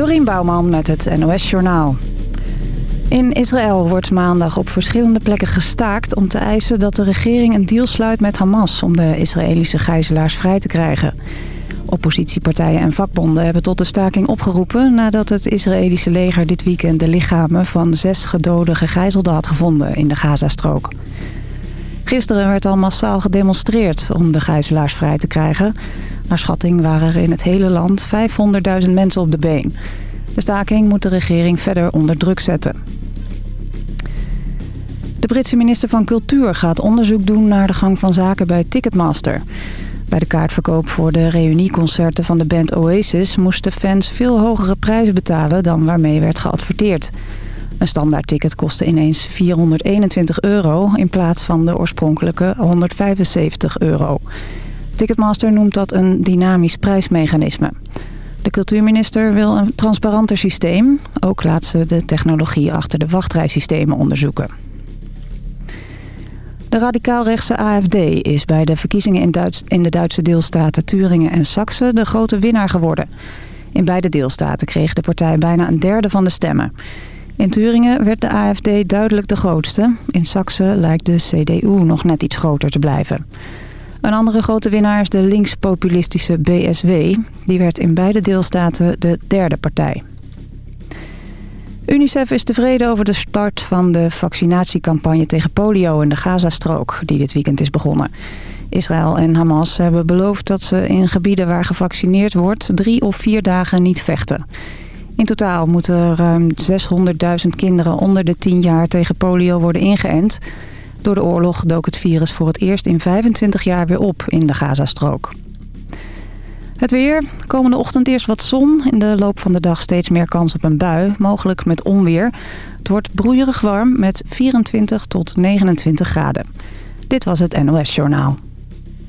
Dorien Bouwman met het NOS Journaal. In Israël wordt maandag op verschillende plekken gestaakt om te eisen dat de regering een deal sluit met Hamas om de Israëlische gijzelaars vrij te krijgen. Oppositiepartijen en vakbonden hebben tot de staking opgeroepen nadat het Israëlische leger dit weekend de lichamen van zes gedode gegijzelden had gevonden in de Gazastrook. Gisteren werd al massaal gedemonstreerd om de gijzelaars vrij te krijgen. Naar schatting waren er in het hele land 500.000 mensen op de been. De staking moet de regering verder onder druk zetten. De Britse minister van Cultuur gaat onderzoek doen naar de gang van zaken bij Ticketmaster. Bij de kaartverkoop voor de reunieconcerten van de band Oasis... moesten fans veel hogere prijzen betalen dan waarmee werd geadverteerd. Een standaard ticket kostte ineens 421 euro in plaats van de oorspronkelijke 175 euro. Ticketmaster noemt dat een dynamisch prijsmechanisme. De cultuurminister wil een transparanter systeem. Ook laat ze de technologie achter de wachtrijsystemen onderzoeken. De radicaalrechtse AFD is bij de verkiezingen in, Duits in de Duitse deelstaten Turingen en Saxe de grote winnaar geworden. In beide deelstaten kreeg de partij bijna een derde van de stemmen. In Turingen werd de AFD duidelijk de grootste. In Saxe lijkt de CDU nog net iets groter te blijven. Een andere grote winnaar is de linkspopulistische BSW. Die werd in beide deelstaten de derde partij. UNICEF is tevreden over de start van de vaccinatiecampagne tegen polio in de Gazastrook, die dit weekend is begonnen. Israël en Hamas hebben beloofd dat ze in gebieden waar gevaccineerd wordt drie of vier dagen niet vechten. In totaal moeten ruim 600.000 kinderen onder de 10 jaar tegen polio worden ingeënt. Door de oorlog dook het virus voor het eerst in 25 jaar weer op in de Gazastrook. Het weer. Komende ochtend eerst wat zon. In de loop van de dag steeds meer kans op een bui. Mogelijk met onweer. Het wordt broeierig warm met 24 tot 29 graden. Dit was het NOS Journaal.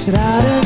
walks it out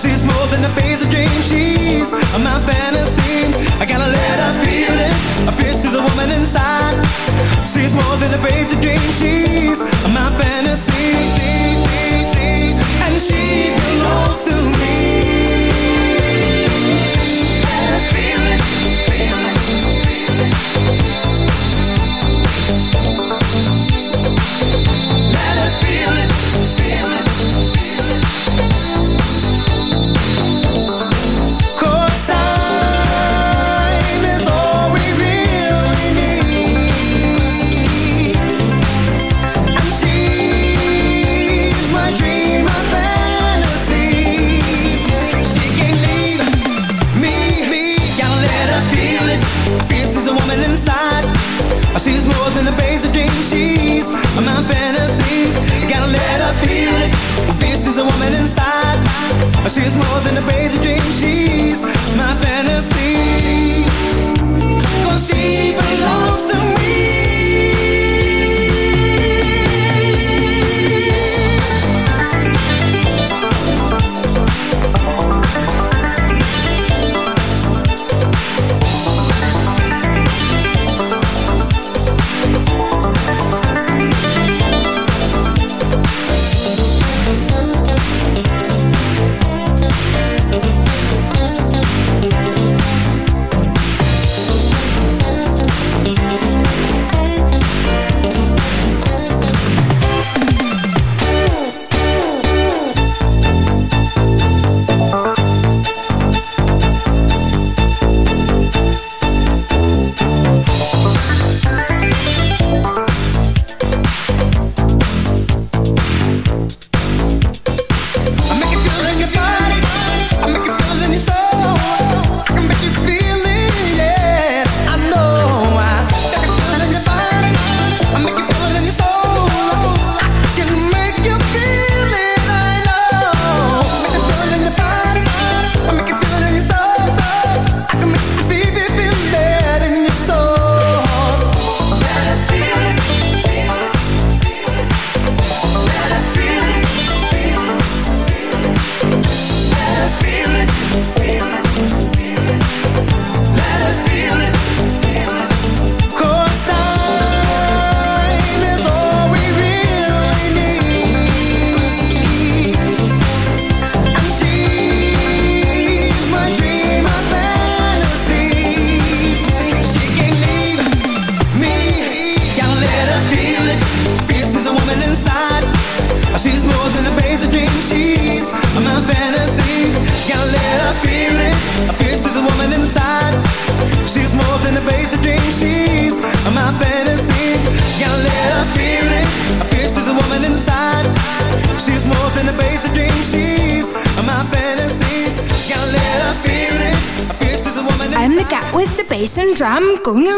She's more than a phase of dreams. She's my fantasy. I gotta let her feel it. I feel she's a woman inside. She's more than a phase of dreams. She's my fantasy. And she belongs to me. She is more than a basic dream. She cũng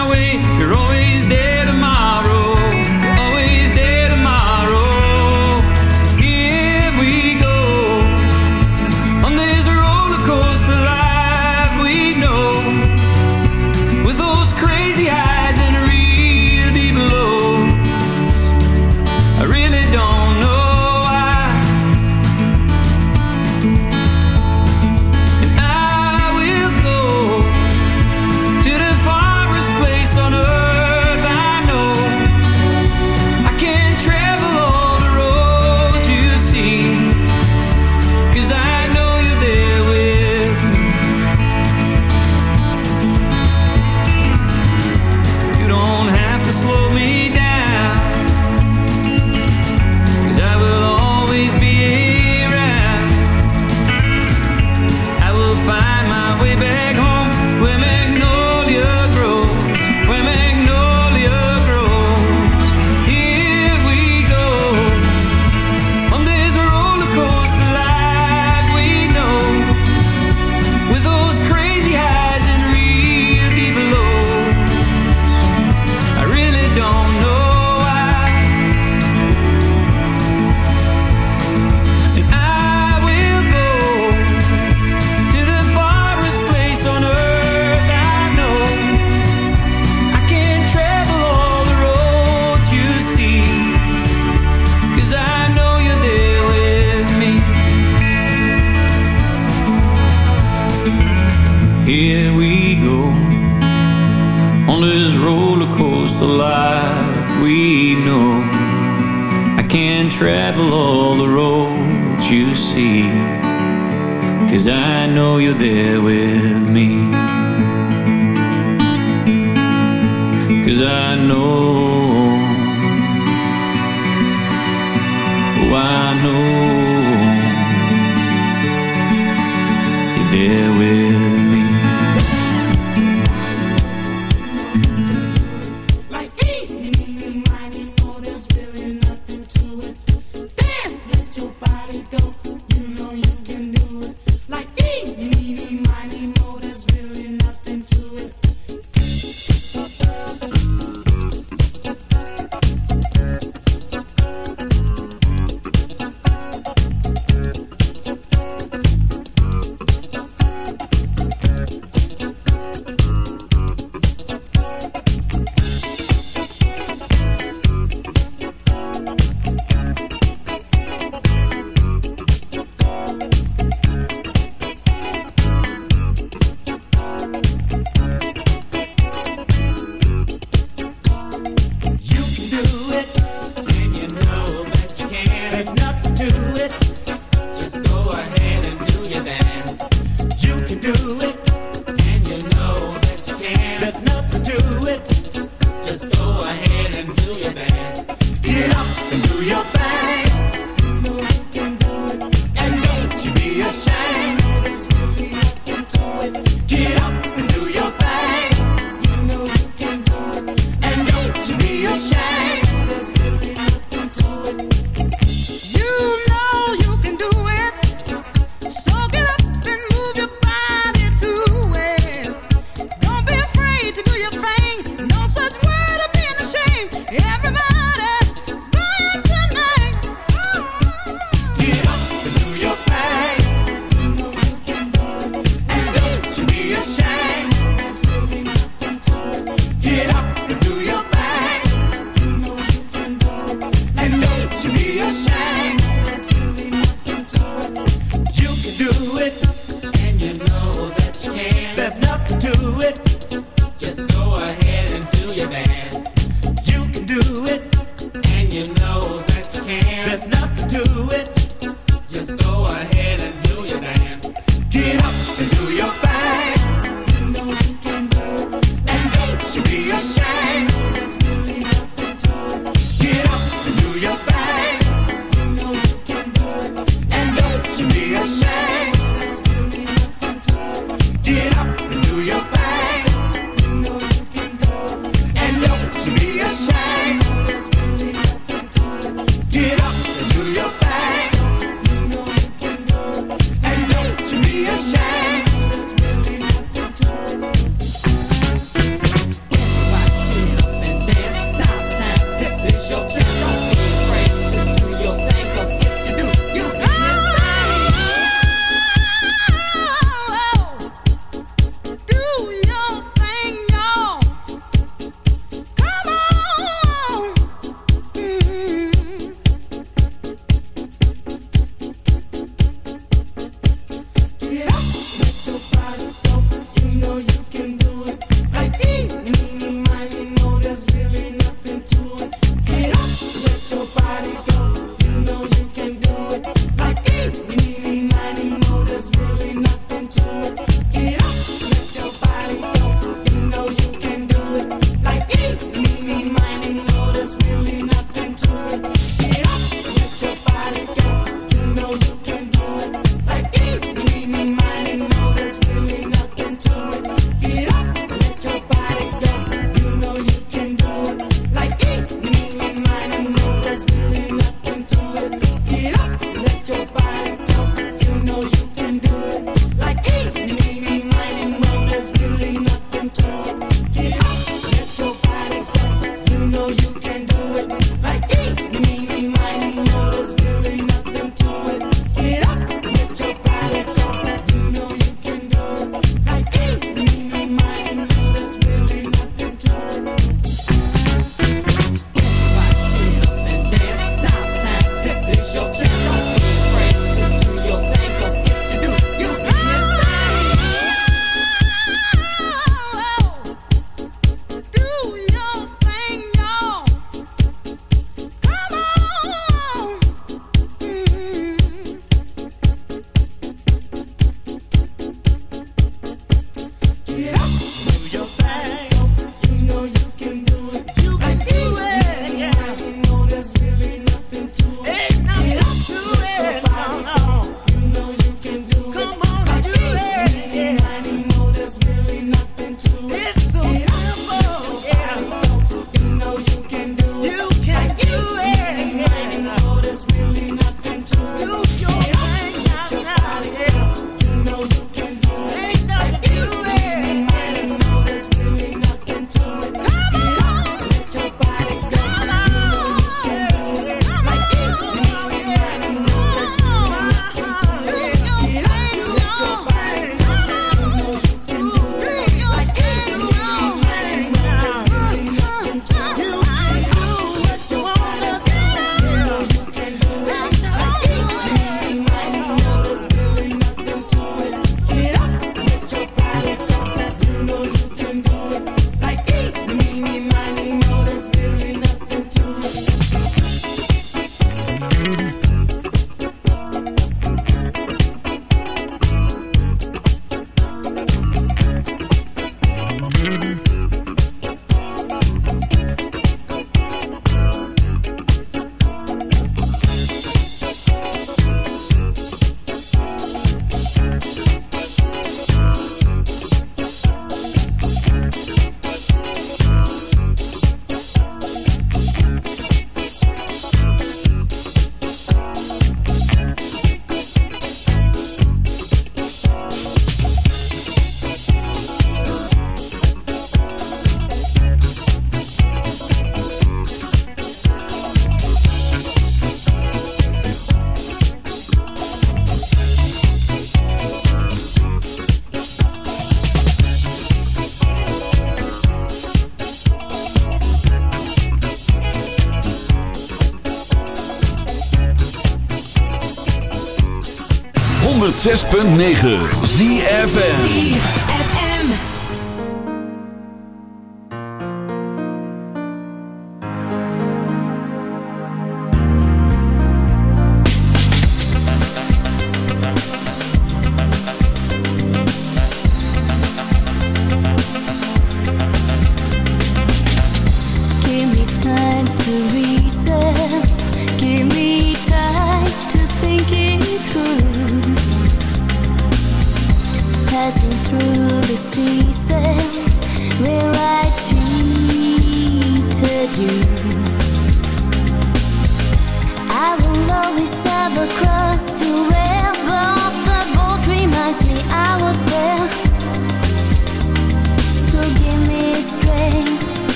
106.9 ZFN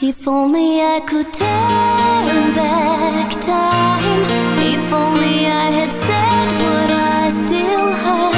If only I could turn back time. If only I had said what I still have.